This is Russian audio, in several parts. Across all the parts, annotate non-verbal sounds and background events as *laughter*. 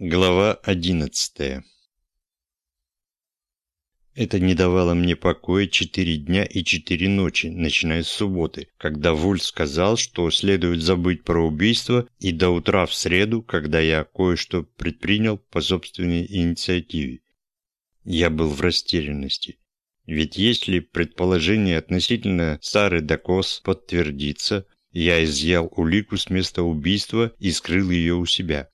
Глава одиннадцатая Это не давало мне покоя четыре дня и четыре ночи, начиная с субботы, когда Вульф сказал, что следует забыть про убийство, и до утра в среду, когда я кое-что предпринял по собственной инициативе. Я был в растерянности. Ведь если предположение относительно Сары Дакос подтвердится, я изъял улику с места убийства и скрыл ее у себя.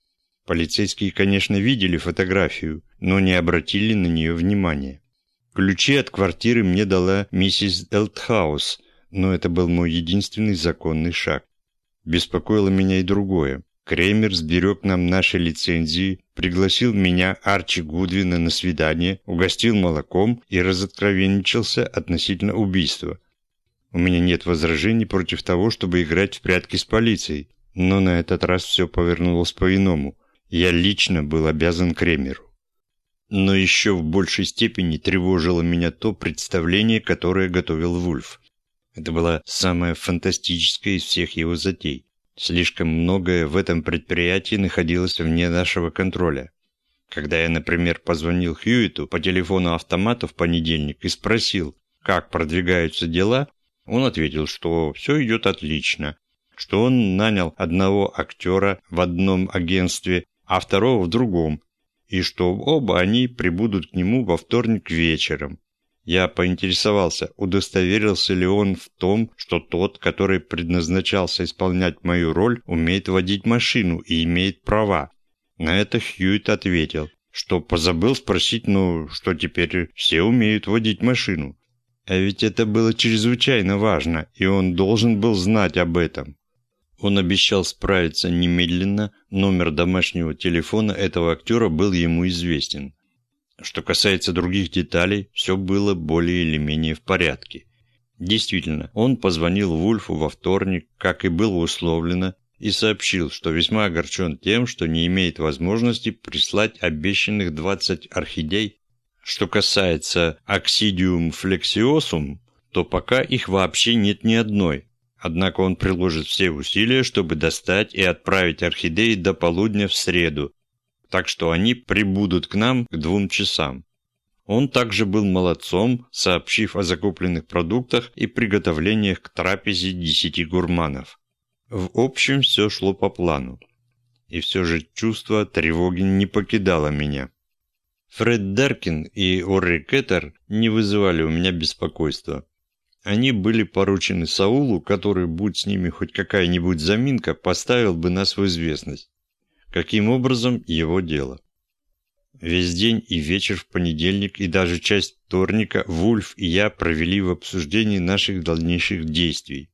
Полицейские, конечно, видели фотографию, но не обратили на нее внимания. Ключи от квартиры мне дала миссис Элтхаус, но это был мой единственный законный шаг. Беспокоило меня и другое. Кремер сберег нам наши лицензии, пригласил меня, Арчи Гудвина, на свидание, угостил молоком и разоткровенничался относительно убийства. У меня нет возражений против того, чтобы играть в прятки с полицией, но на этот раз все повернулось по-иному. Я лично был обязан Кремеру. Но еще в большей степени тревожило меня то представление, которое готовил Вульф. Это была самая фантастическая из всех его затей. Слишком многое в этом предприятии находилось вне нашего контроля. Когда я, например, позвонил Хьюиту по телефону автомата в понедельник и спросил, как продвигаются дела, он ответил, что все идет отлично, что он нанял одного актера в одном агентстве а второго в другом, и что оба они прибудут к нему во вторник вечером. Я поинтересовался, удостоверился ли он в том, что тот, который предназначался исполнять мою роль, умеет водить машину и имеет права. На это Хьюит ответил, что позабыл спросить, ну, что теперь все умеют водить машину. А ведь это было чрезвычайно важно, и он должен был знать об этом. Он обещал справиться немедленно, номер домашнего телефона этого актера был ему известен. Что касается других деталей, все было более или менее в порядке. Действительно, он позвонил Вульфу во вторник, как и было условлено, и сообщил, что весьма огорчен тем, что не имеет возможности прислать обещанных 20 орхидей. Что касается Oxidium flexiosum, то пока их вообще нет ни одной, Однако он приложит все усилия, чтобы достать и отправить орхидеи до полудня в среду, так что они прибудут к нам к двум часам. Он также был молодцом, сообщив о закупленных продуктах и приготовлениях к трапезе десяти гурманов. В общем, все шло по плану. И все же чувство тревоги не покидало меня. Фред Деркин и Орри Кеттер не вызывали у меня беспокойства. Они были поручены Саулу, который, будь с ними хоть какая-нибудь заминка, поставил бы нас в известность. Каким образом – его дело. Весь день и вечер в понедельник и даже часть вторника Вульф и я провели в обсуждении наших дальнейших действий.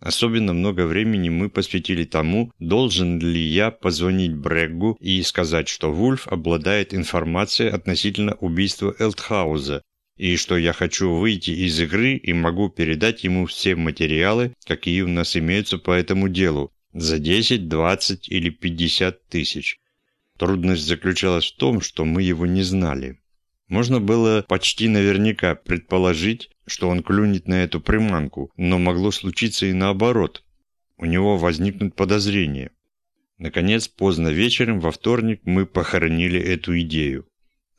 Особенно много времени мы посвятили тому, должен ли я позвонить Бреггу и сказать, что Вульф обладает информацией относительно убийства Элтхауза, и что я хочу выйти из игры и могу передать ему все материалы, какие у нас имеются по этому делу, за 10, 20 или 50 тысяч. Трудность заключалась в том, что мы его не знали. Можно было почти наверняка предположить, что он клюнет на эту приманку, но могло случиться и наоборот. У него возникнут подозрения. Наконец, поздно вечером во вторник мы похоронили эту идею.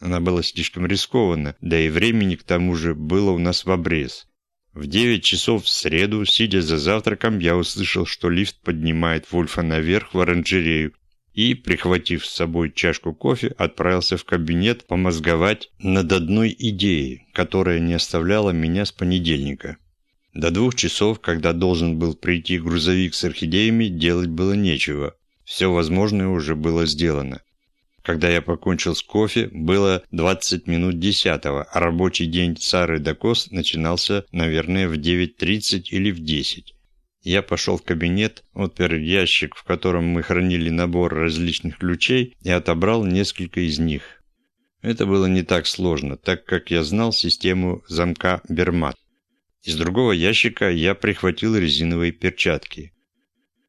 Она была слишком рискована, да и времени к тому же было у нас в обрез. В девять часов в среду, сидя за завтраком, я услышал, что лифт поднимает Вольфа наверх в оранжерею и, прихватив с собой чашку кофе, отправился в кабинет помозговать над одной идеей, которая не оставляла меня с понедельника. До двух часов, когда должен был прийти грузовик с орхидеями, делать было нечего. Все возможное уже было сделано. Когда я покончил с кофе, было 20 минут десятого, а рабочий день Сары Дакос начинался, наверное, в 9.30 или в 10. Я пошел в кабинет, отпер ящик, в котором мы хранили набор различных ключей, и отобрал несколько из них. Это было не так сложно, так как я знал систему замка Бермат. Из другого ящика я прихватил резиновые перчатки.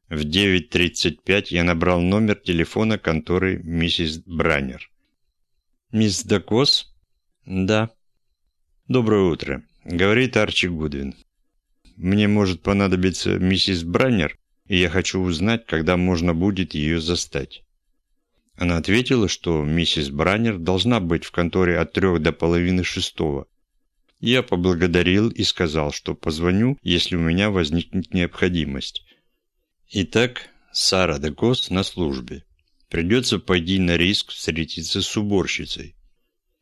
В 9.35 я набрал номер телефона конторы миссис Браннер. «Мисс Дакос?» «Да». «Доброе утро», — говорит Арчи Гудвин. «Мне может понадобиться миссис Браннер, и я хочу узнать, когда можно будет ее застать». Она ответила, что миссис Браннер должна быть в конторе от трех до половины шестого. Я поблагодарил и сказал, что позвоню, если у меня возникнет необходимость. Итак, Сара Дакос на службе. Придется пойти на риск встретиться с уборщицей.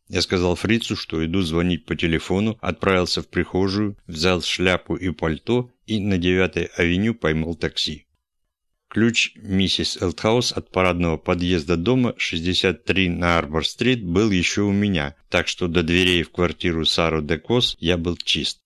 Я сказал Фрицу, что иду звонить по телефону, отправился в прихожую, взял шляпу и пальто и на 9-й авеню поймал такси. Ключ миссис Элтхаус от парадного подъезда дома 63 на Арбор-стрит был еще у меня, так что до дверей в квартиру Сары Дакос я был чист.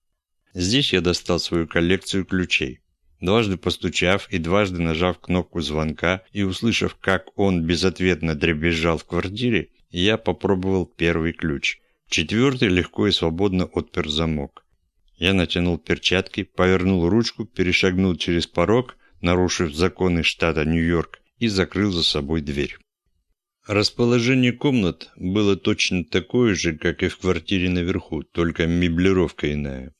Здесь я достал свою коллекцию ключей. Дважды постучав и дважды нажав кнопку звонка и услышав, как он безответно дребезжал в квартире, я попробовал первый ключ. Четвертый легко и свободно отпер замок. Я натянул перчатки, повернул ручку, перешагнул через порог, нарушив законы штата Нью-Йорк, и закрыл за собой дверь. Расположение комнат было точно такое же, как и в квартире наверху, только меблировка иная.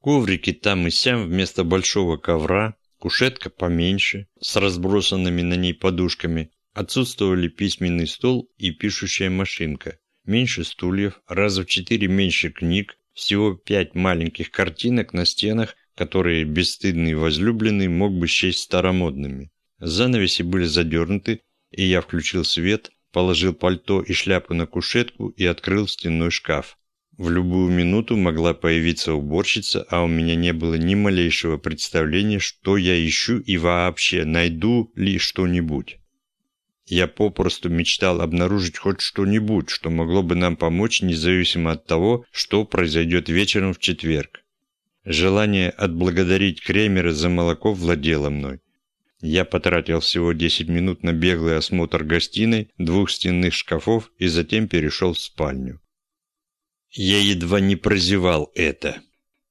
Коврики там и сям вместо большого ковра, кушетка поменьше, с разбросанными на ней подушками, Отсутствовали письменный стол и пишущая машинка. Меньше стульев, раза в четыре меньше книг, всего пять маленьких картинок на стенах, которые бесстыдный возлюбленный мог бы счесть старомодными. Занавеси были задернуты, и я включил свет, положил пальто и шляпу на кушетку и открыл стенной шкаф. В любую минуту могла появиться уборщица, а у меня не было ни малейшего представления, что я ищу и вообще найду ли что-нибудь. Я попросту мечтал обнаружить хоть что-нибудь, что могло бы нам помочь, независимо от того, что произойдет вечером в четверг. Желание отблагодарить Кремера за молоко владело мной. Я потратил всего 10 минут на беглый осмотр гостиной, двух стенных шкафов и затем перешел в спальню. Я едва не прозевал это.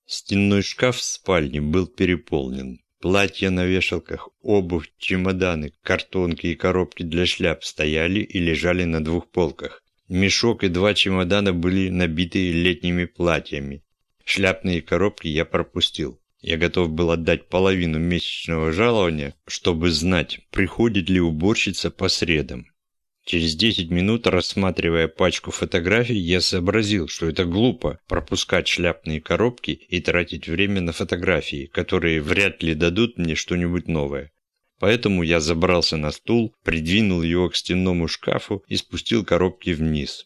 Стенной шкаф в спальне был переполнен. Платья на вешалках, обувь, чемоданы, картонки и коробки для шляп стояли и лежали на двух полках. Мешок и два чемодана были набиты летними платьями. Шляпные коробки я пропустил. Я готов был отдать половину месячного жалования, чтобы знать, приходит ли уборщица по средам. Через 10 минут, рассматривая пачку фотографий, я сообразил, что это глупо пропускать шляпные коробки и тратить время на фотографии, которые вряд ли дадут мне что-нибудь новое. Поэтому я забрался на стул, придвинул его к стенному шкафу и спустил коробки вниз.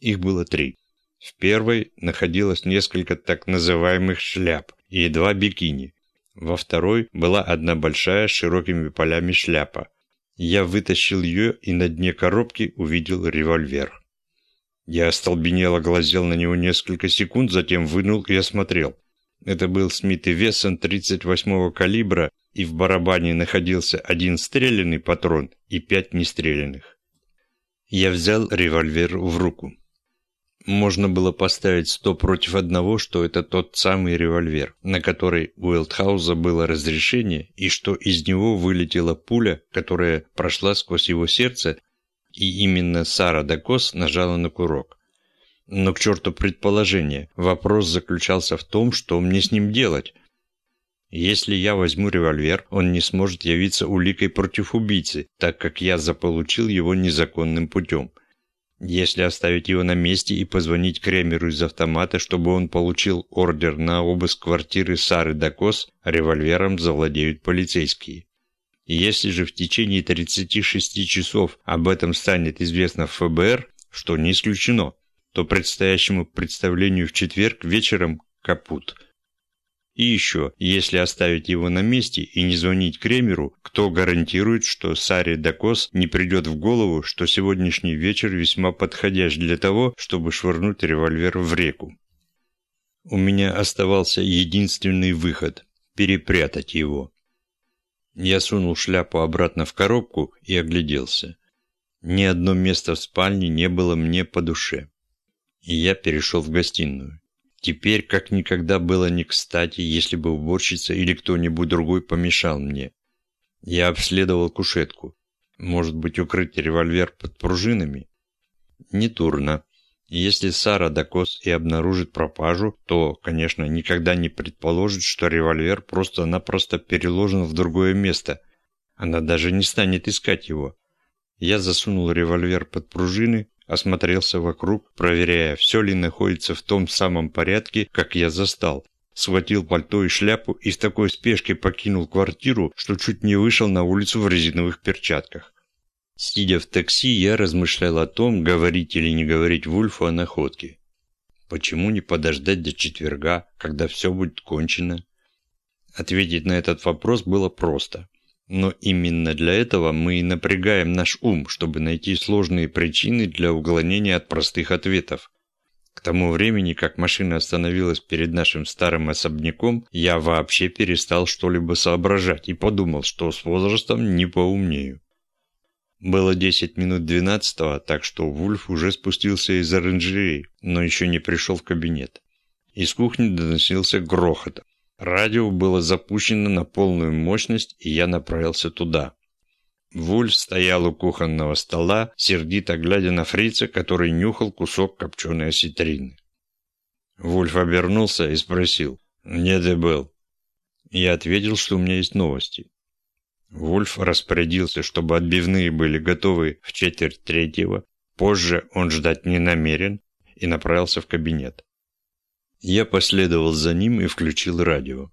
Их было три. В первой находилось несколько так называемых шляп и два бикини. Во второй была одна большая с широкими полями шляпа, я вытащил ее и на дне коробки увидел револьвер. Я остолбенело глазел на него несколько секунд, затем вынул и осмотрел. Это был Смит и Вессон 38-го калибра, и в барабане находился один стрелянный патрон и пять нестрелянных. Я взял револьвер в руку. Можно было поставить сто против одного, что это тот самый револьвер, на который у Элтхауза было разрешение, и что из него вылетела пуля, которая прошла сквозь его сердце, и именно Сара Дакос нажала на курок. Но к черту предположение, вопрос заключался в том, что мне с ним делать. Если я возьму револьвер, он не сможет явиться уликой против убийцы, так как я заполучил его незаконным путем – если оставить его на месте и позвонить Кремеру из автомата, чтобы он получил ордер на обыск квартиры Сары Дакос, револьвером завладеют полицейские. Если же в течение 36 часов об этом станет известно ФБР, что не исключено, то предстоящему представлению в четверг вечером капут – и еще, если оставить его на месте и не звонить Кремеру, кто гарантирует, что Саре Дакос не придет в голову, что сегодняшний вечер весьма подходящ для того, чтобы швырнуть револьвер в реку? У меня оставался единственный выход – перепрятать его. Я сунул шляпу обратно в коробку и огляделся. Ни одно место в спальне не было мне по душе. И я перешел в гостиную. Теперь как никогда было не кстати, если бы уборщица или кто-нибудь другой помешал мне. Я обследовал кушетку. Может быть, укрыть револьвер под пружинами? Не турно. Если Сара Дакос и обнаружит пропажу, то, конечно, никогда не предположит, что револьвер просто-напросто переложен в другое место. Она даже не станет искать его. Я засунул револьвер под пружины, осмотрелся вокруг, проверяя, все ли находится в том самом порядке, как я застал. Схватил пальто и шляпу и в такой спешке покинул квартиру, что чуть не вышел на улицу в резиновых перчатках. Сидя в такси, я размышлял о том, говорить или не говорить Вульфу о находке. Почему не подождать до четверга, когда все будет кончено? Ответить на этот вопрос было просто. Но именно для этого мы и напрягаем наш ум, чтобы найти сложные причины для уклонения от простых ответов. К тому времени, как машина остановилась перед нашим старым особняком, я вообще перестал что-либо соображать и подумал, что с возрастом не поумнею. Было 10 минут 12 так что Вульф уже спустился из оранжереи, но еще не пришел в кабинет. Из кухни доносился грохот. Радио было запущено на полную мощность, и я направился туда. Вульф стоял у кухонного стола, сердито глядя на фрица, который нюхал кусок копченой осетрины. Вульф обернулся и спросил, «Где ты был?» Я ответил, что у меня есть новости. Вульф распорядился, чтобы отбивные были готовы в четверть третьего, позже он ждать не намерен, и направился в кабинет. Я последовал за ним и включил радио.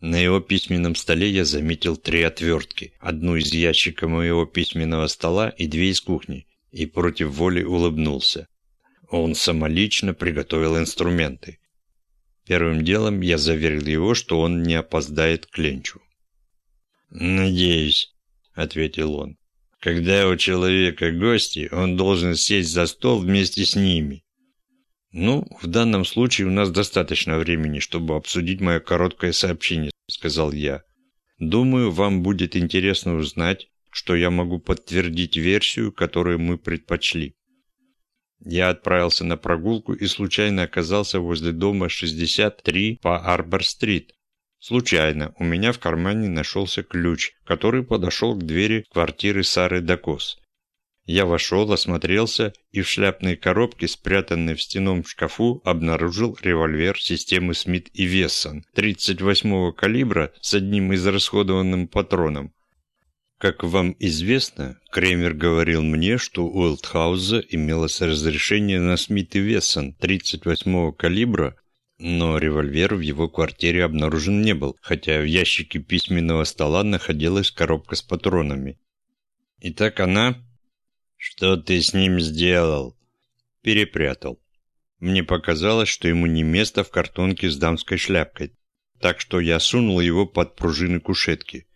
На его письменном столе я заметил три отвертки, одну из ящика моего письменного стола и две из кухни, и против воли улыбнулся. Он самолично приготовил инструменты. Первым делом я заверил его, что он не опоздает к ленчу. «Надеюсь», — ответил он. «Когда у человека гости, он должен сесть за стол вместе с ними. «Ну, в данном случае у нас достаточно времени, чтобы обсудить мое короткое сообщение», – сказал я. «Думаю, вам будет интересно узнать, что я могу подтвердить версию, которую мы предпочли». Я отправился на прогулку и случайно оказался возле дома 63 по Арбор-стрит. Случайно у меня в кармане нашелся ключ, который подошел к двери квартиры Сары Дакос. Я вошел, осмотрелся и в шляпной коробке, спрятанной в стенном шкафу, обнаружил револьвер системы Смит и Вессон 38-го калибра с одним израсходованным патроном. Как вам известно, Кремер говорил мне, что у Уэлтхауза имелось разрешение на Смит и Вессон 38-го калибра, но револьвер в его квартире обнаружен не был, хотя в ящике письменного стола находилась коробка с патронами. Итак, она «Что ты с ним сделал?» «Перепрятал. Мне показалось, что ему не место в картонке с дамской шляпкой, так что я сунул его под пружины кушетки».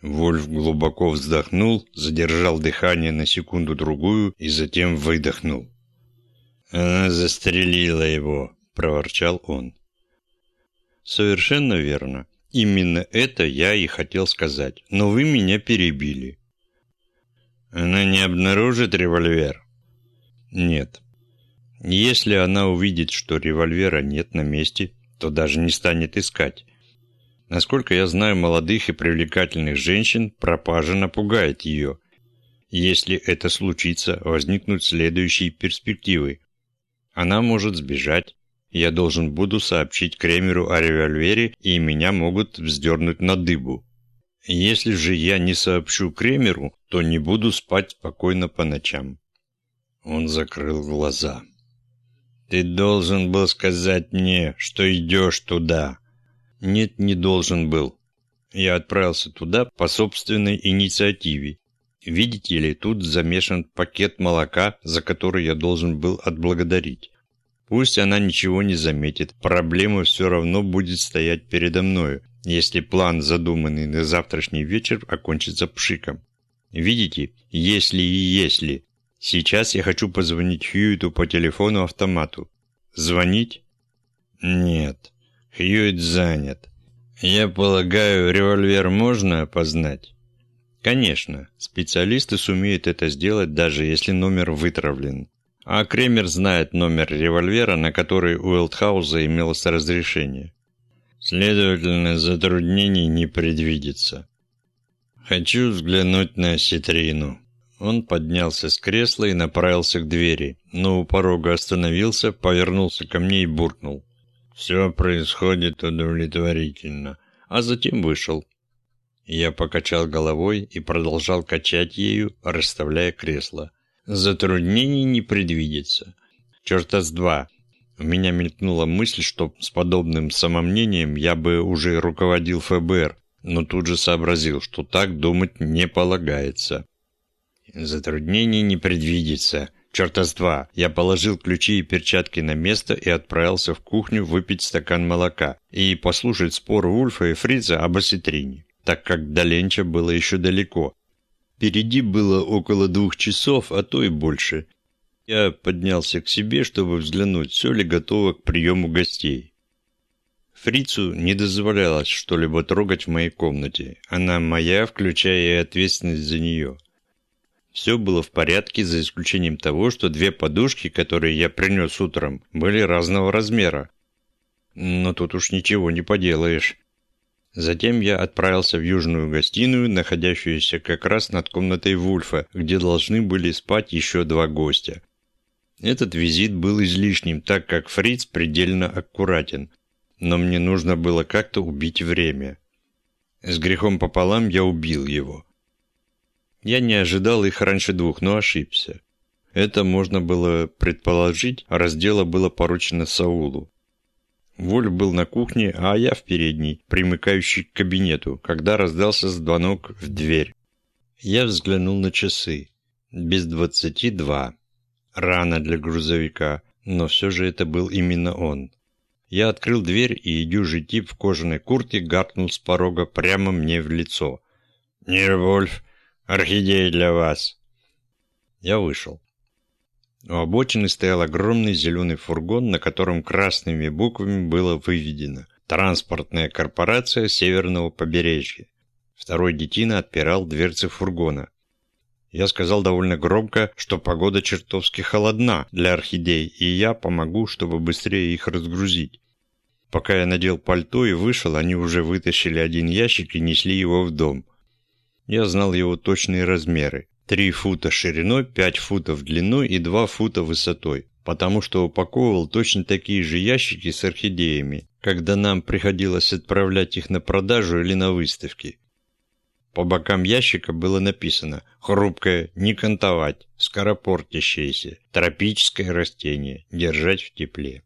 Вольф глубоко вздохнул, задержал дыхание на секунду-другую и затем выдохнул. «Она застрелила его», — проворчал он. «Совершенно верно. Именно это я и хотел сказать, но вы меня перебили. Она не обнаружит револьвер? Нет. Если она увидит, что револьвера нет на месте, то даже не станет искать. Насколько я знаю молодых и привлекательных женщин, пропажа напугает ее. Если это случится, возникнут следующие перспективы. Она может сбежать. Я должен буду сообщить Кремеру о револьвере, и меня могут вздернуть на дыбу. Если же я не сообщу Кремеру, то не буду спать спокойно по ночам. Он закрыл глаза. Ты должен был сказать мне, что идешь туда. Нет, не должен был. Я отправился туда по собственной инициативе. Видите ли, тут замешан пакет молока, за который я должен был отблагодарить. Пусть она ничего не заметит, проблема все равно будет стоять передо мною, если план, задуманный на завтрашний вечер, окончится пшиком. Видите, если и если. Сейчас я хочу позвонить Хьюиту по телефону-автомату. Звонить? Нет, Хьюит занят. Я полагаю, револьвер можно опознать? Конечно, специалисты сумеют это сделать, даже если номер вытравлен. А Кремер знает номер револьвера, на который у Элтхауза имелось разрешение. Следовательно, затруднений не предвидится. Хочу взглянуть на Ситрину. Он поднялся с кресла и направился к двери, но у порога остановился, повернулся ко мне и буркнул. Все происходит удовлетворительно, а затем вышел. Я покачал головой и продолжал качать ею, расставляя кресло. Затруднений не предвидится. Черта с два. У меня мелькнула мысль, что с подобным самомнением я бы уже руководил ФБР, но тут же сообразил, что так думать не полагается. Затруднений не предвидится. Черта с два. Я положил ключи и перчатки на место и отправился в кухню выпить стакан молока и послушать спор Ульфа и Фрица об осетрине, так как до Ленча было еще далеко. Впереди было около двух часов, а то и больше. Я поднялся к себе, чтобы взглянуть, все ли готово к приему гостей. Фрицу не дозволялось что-либо трогать в моей комнате. Она моя, включая ответственность за нее. Все было в порядке, за исключением того, что две подушки, которые я принес утром, были разного размера. Но тут уж ничего не поделаешь. Затем я отправился в южную гостиную, находящуюся как раз над комнатой Вульфа, где должны были спать еще два гостя. Этот визит был излишним, так как Фриц предельно аккуратен. Но мне нужно было как-то убить время. С грехом пополам я убил его. Я не ожидал их раньше двух, но ошибся. Это можно было предположить, раз дело было поручено Саулу. Воль был на кухне, а я в передней, примыкающей к кабинету, когда раздался звонок в дверь. Я взглянул на часы. Без двадцати два. Рано для грузовика, но все же это был именно он. Я открыл дверь, и дюжий тип в кожаной куртке гаркнул с порога прямо мне в лицо. «Нирвольф, орхидея для вас!» Я вышел. У обочины стоял огромный зеленый фургон, на котором красными буквами было выведено «Транспортная корпорация Северного побережья». Второй детина отпирал дверцы фургона. Я сказал довольно громко, что погода чертовски холодна для орхидей, и я помогу, чтобы быстрее их разгрузить. Пока я надел пальто и вышел, они уже вытащили один ящик и несли его в дом. Я знал его точные размеры. Три фута шириной, пять футов длиной и два фута высотой, потому что упаковывал точно такие же ящики с орхидеями, когда нам приходилось отправлять их на продажу или на выставки. По бокам ящика было написано «Хрупкое, не кантовать, скоропортящееся, тропическое растение, держать в тепле».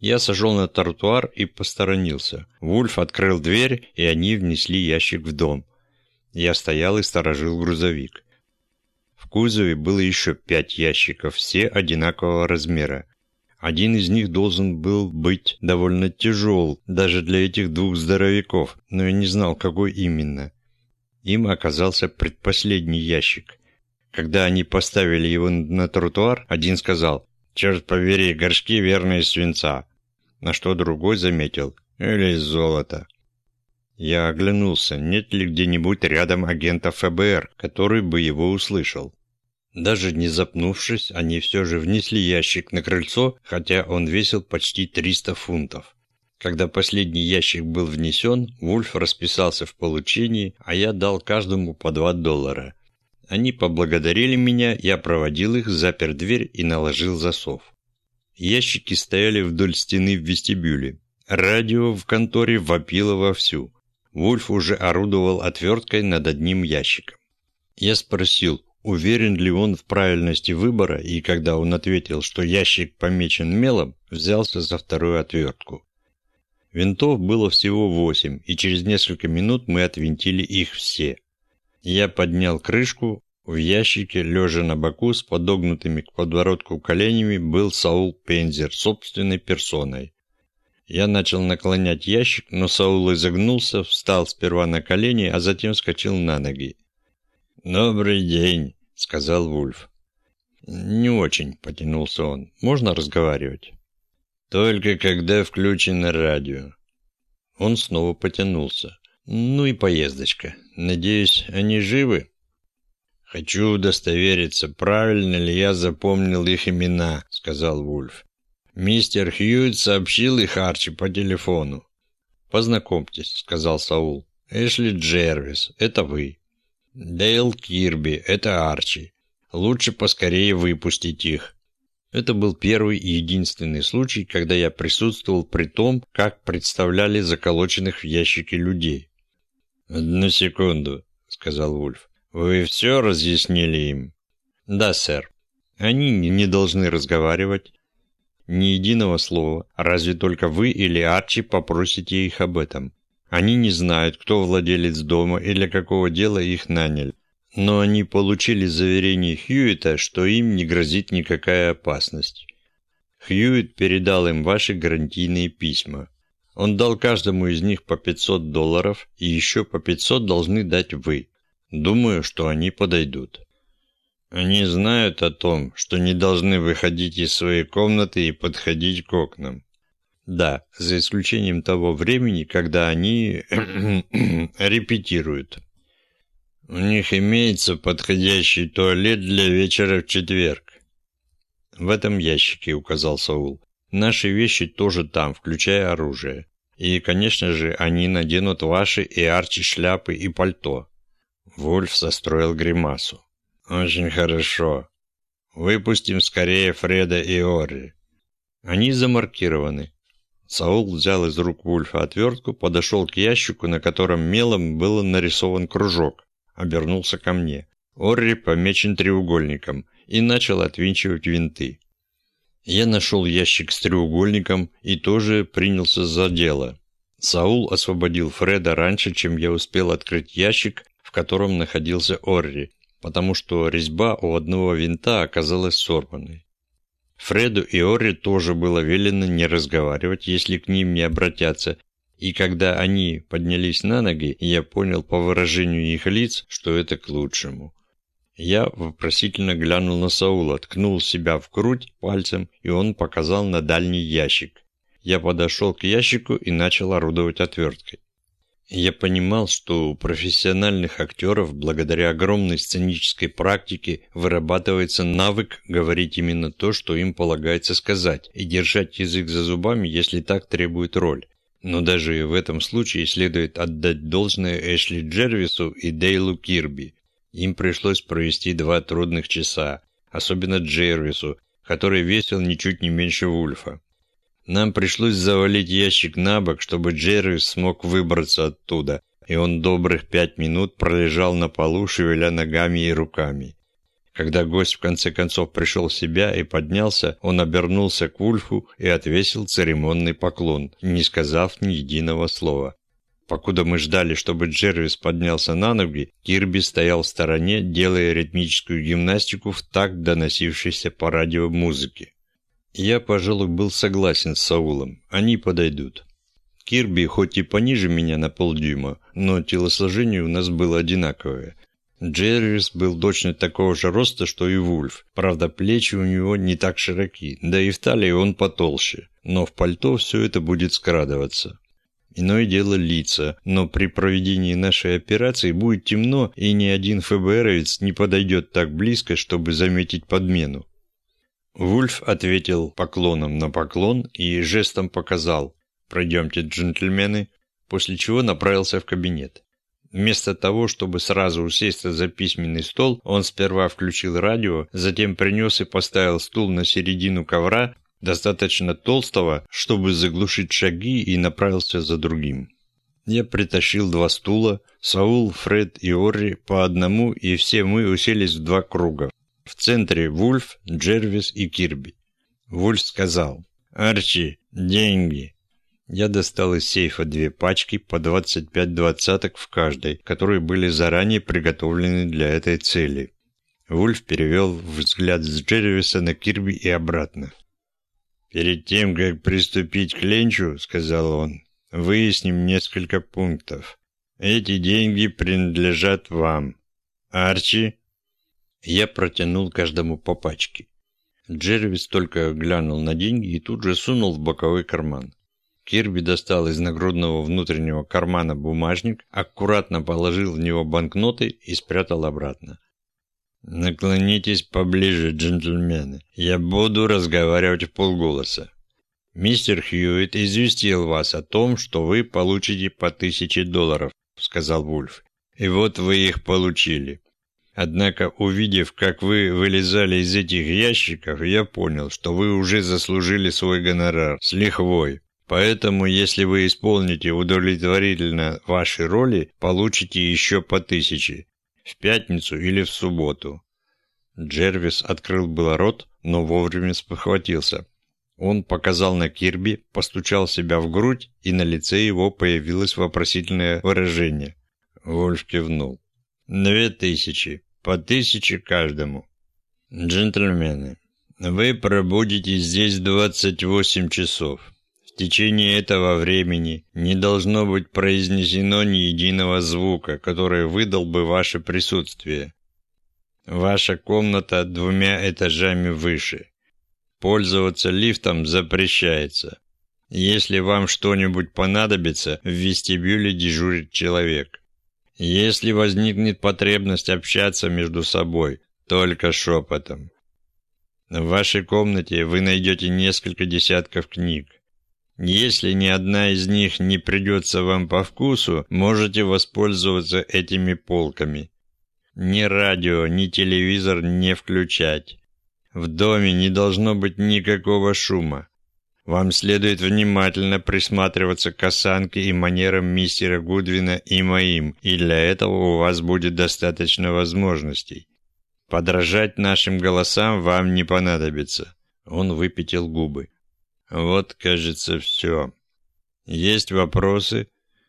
Я сошел на тротуар и посторонился. Вульф открыл дверь, и они внесли ящик в дом. Я стоял и сторожил грузовик. В кузове было еще пять ящиков, все одинакового размера. Один из них должен был быть довольно тяжел, даже для этих двух здоровяков, но я не знал, какой именно. Им оказался предпоследний ящик. Когда они поставили его на тротуар, один сказал «Черт побери, горшки верные свинца», на что другой заметил «Или золото». Я оглянулся, нет ли где-нибудь рядом агента ФБР, который бы его услышал. Даже не запнувшись, они все же внесли ящик на крыльцо, хотя он весил почти 300 фунтов. Когда последний ящик был внесен, Вульф расписался в получении, а я дал каждому по 2 доллара. Они поблагодарили меня, я проводил их, запер дверь и наложил засов. Ящики стояли вдоль стены в вестибюле. Радио в конторе вопило вовсю. Вульф уже орудовал отверткой над одним ящиком. Я спросил, уверен ли он в правильности выбора, и когда он ответил, что ящик помечен мелом, взялся за вторую отвертку. Винтов было всего восемь, и через несколько минут мы отвинтили их все. Я поднял крышку, в ящике, лежа на боку с подогнутыми к подбородку коленями, был Саул Пензер собственной персоной. Я начал наклонять ящик, но Саул изогнулся, встал сперва на колени, а затем вскочил на ноги. «Добрый день», — сказал Вульф. «Не очень», — потянулся он. «Можно разговаривать?» Только когда включено радио. Он снова потянулся. Ну и поездочка. Надеюсь, они живы? Хочу удостовериться, правильно ли я запомнил их имена, сказал Вульф. Мистер Хьюит сообщил их Арчи по телефону. «Познакомьтесь», — сказал Саул. «Эшли Джервис, это вы. Дейл Кирби, это Арчи. Лучше поскорее выпустить их. Это был первый и единственный случай, когда я присутствовал при том, как представляли заколоченных в ящике людей. «Одну секунду», — сказал Вульф. «Вы все разъяснили им?» «Да, сэр. Они не должны разговаривать. Ни единого слова, разве только вы или Арчи попросите их об этом. Они не знают, кто владелец дома и для какого дела их наняли. Но они получили заверение Хьюита, что им не грозит никакая опасность. Хьюит передал им ваши гарантийные письма. Он дал каждому из них по 500 долларов, и еще по 500 должны дать вы. Думаю, что они подойдут. Они знают о том, что не должны выходить из своей комнаты и подходить к окнам. Да, за исключением того времени, когда они *clears throat* репетируют. У них имеется подходящий туалет для вечера в четверг. В этом ящике, указал Саул. Наши вещи тоже там, включая оружие. И, конечно же, они наденут ваши и Арчи шляпы и пальто. Вольф состроил гримасу. Очень хорошо. Выпустим скорее Фреда и Ори. Они замаркированы. Саул взял из рук Вульфа отвертку, подошел к ящику, на котором мелом был нарисован кружок. Обернулся ко мне. Орри помечен треугольником и начал отвинчивать винты. Я нашел ящик с треугольником и тоже принялся за дело. Саул освободил Фреда раньше, чем я успел открыть ящик, в котором находился Орри, потому что резьба у одного винта оказалась сорванной. Фреду и Орри тоже было велено не разговаривать, если к ним не обратятся, и когда они поднялись на ноги, я понял по выражению их лиц, что это к лучшему. Я вопросительно глянул на Саула, ткнул себя в грудь пальцем, и он показал на дальний ящик. Я подошел к ящику и начал орудовать отверткой. Я понимал, что у профессиональных актеров, благодаря огромной сценической практике, вырабатывается навык говорить именно то, что им полагается сказать, и держать язык за зубами, если так требует роль. Но даже в этом случае следует отдать должное Эшли Джервису и Дейлу Кирби. Им пришлось провести два трудных часа, особенно Джервису, который весил ничуть не меньше Вульфа. Нам пришлось завалить ящик на бок, чтобы Джервис смог выбраться оттуда, и он добрых пять минут пролежал на полу, шевеля ногами и руками. Когда гость в конце концов пришел в себя и поднялся, он обернулся к Вульфу и отвесил церемонный поклон, не сказав ни единого слова. Покуда мы ждали, чтобы Джервис поднялся на ноги, Кирби стоял в стороне, делая ритмическую гимнастику в такт доносившейся по радио музыки. Я, пожалуй, был согласен с Саулом. Они подойдут. Кирби хоть и пониже меня на полдюйма, но телосложение у нас было одинаковое. Джервис был точно такого же роста, что и Вульф. Правда, плечи у него не так широки, да и в талии он потолще. Но в пальто все это будет скрадываться. Иное дело лица, но при проведении нашей операции будет темно, и ни один ФБРовец не подойдет так близко, чтобы заметить подмену. Вульф ответил поклоном на поклон и жестом показал «Пройдемте, джентльмены», после чего направился в кабинет. Вместо того, чтобы сразу усесться за письменный стол, он сперва включил радио, затем принес и поставил стул на середину ковра, достаточно толстого, чтобы заглушить шаги, и направился за другим. Я притащил два стула, Саул, Фред и Орри по одному, и все мы уселись в два круга. В центре Вульф, Джервис и Кирби. Вульф сказал «Арчи, деньги». Я достал из сейфа две пачки по 25 двадцаток в каждой, которые были заранее приготовлены для этой цели. Вульф перевел взгляд с Джервиса на Кирби и обратно. «Перед тем, как приступить к ленчу, — сказал он, — выясним несколько пунктов. Эти деньги принадлежат вам. Арчи?» Я протянул каждому по пачке. Джервис только глянул на деньги и тут же сунул в боковой карман. Кирби достал из нагрудного внутреннего кармана бумажник, аккуратно положил в него банкноты и спрятал обратно. «Наклонитесь поближе, джентльмены. Я буду разговаривать в полголоса. Мистер Хьюитт известил вас о том, что вы получите по тысяче долларов», — сказал Вульф. «И вот вы их получили. Однако, увидев, как вы вылезали из этих ящиков, я понял, что вы уже заслужили свой гонорар с лихвой. Поэтому, если вы исполните удовлетворительно ваши роли, получите еще по тысяче. В пятницу или в субботу. Джервис открыл было рот, но вовремя спохватился. Он показал на Кирби, постучал себя в грудь, и на лице его появилось вопросительное выражение. Вольф кивнул. «Две тысячи. По тысяче каждому. Джентльмены, вы пробудете здесь 28 часов. В течение этого времени не должно быть произнесено ни единого звука, который выдал бы ваше присутствие. Ваша комната двумя этажами выше. Пользоваться лифтом запрещается. Если вам что-нибудь понадобится, в вестибюле дежурит человек. Если возникнет потребность общаться между собой, только шепотом. В вашей комнате вы найдете несколько десятков книг. Если ни одна из них не придется вам по вкусу, можете воспользоваться этими полками. Ни радио, ни телевизор не включать. В доме не должно быть никакого шума. Вам следует внимательно присматриваться к осанке и манерам мистера Гудвина и моим, и для этого у вас будет достаточно возможностей. Подражать нашим голосам вам не понадобится. Он выпятил губы. Вот, кажется, все. Есть вопросы?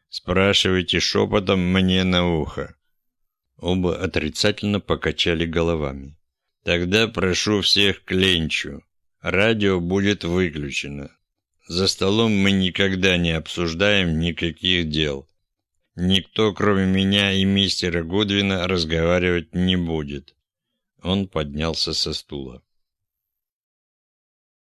Спрашивайте шепотом мне на ухо. Оба отрицательно покачали головами. Тогда прошу всех к ленчу. Радио будет выключено. За столом мы никогда не обсуждаем никаких дел. Никто, кроме меня и мистера Гудвина, разговаривать не будет. Он поднялся со стула.